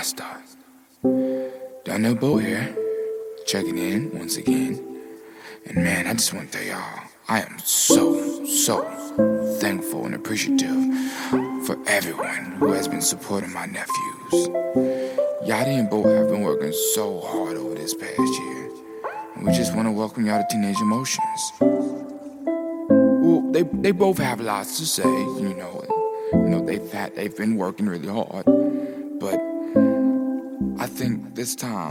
Start? Donnell Bow here, checking in once again. And man, I just want to tell y'all, I am so, so thankful and appreciative for everyone who has been supporting my nephews. Yachty and Bo have been working so hard over this past year. And we just want to welcome y'all to Teenage Emotions. Well, they, they both have lots to say, you know. You know, they've had, they've been working really hard. This time,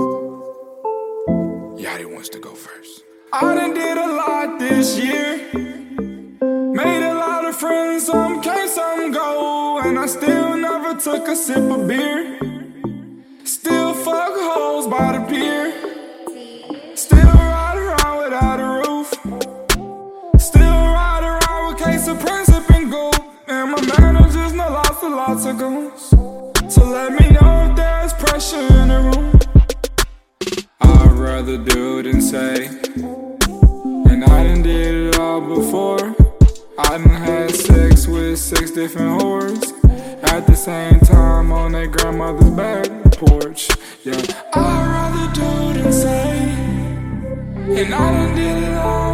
Yachty wants to go first. I done did a lot this year. Made a lot of friends, some came, some go. And I still never took a sip of beer. Still fuck hoes by the pier. Still ride around without a roof. Still ride around with case of Princip and gold. And my managers know lots and lots of goons. So let me know if there's pressure in the room. Rather do than say. And I done did it all before. I done had sex with six different whores. At the same time on their grandmother's back porch. Yeah, I'd rather do than say. And I done did it all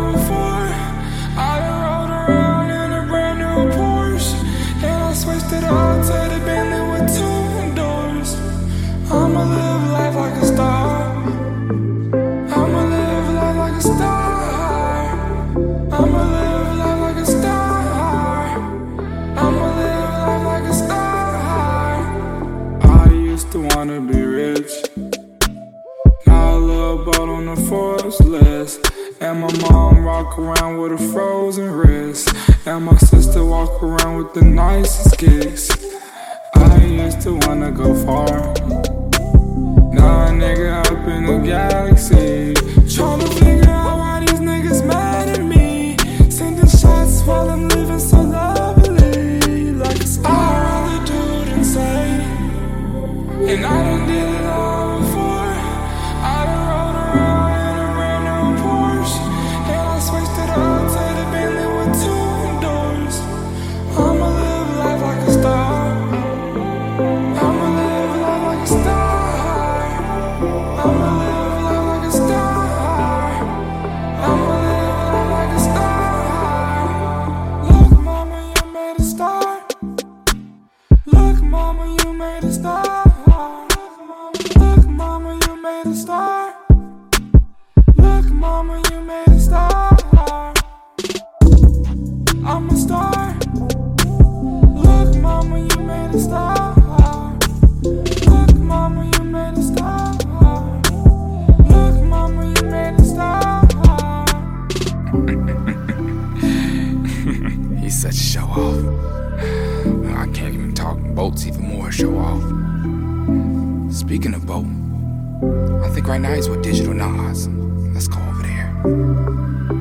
the Forbes list. And my mom walk around with a frozen wrist. And my sister walk around with the nicest kicks. I used to wanna go far. Now a nigga up in the galaxy. Tryna figure out why these niggas mad at me. Sending shots while I'm living so lovely. Like a star. I'd rather do than say. And I done did it all mama, you made a star. Look, mama, you made a star. Look, mama, you made a star. I'm a star. Look, mama, you made a star. Boat's even more show off. Speaking of Boat, I think right now he's with Digital Nas. Let's go over there.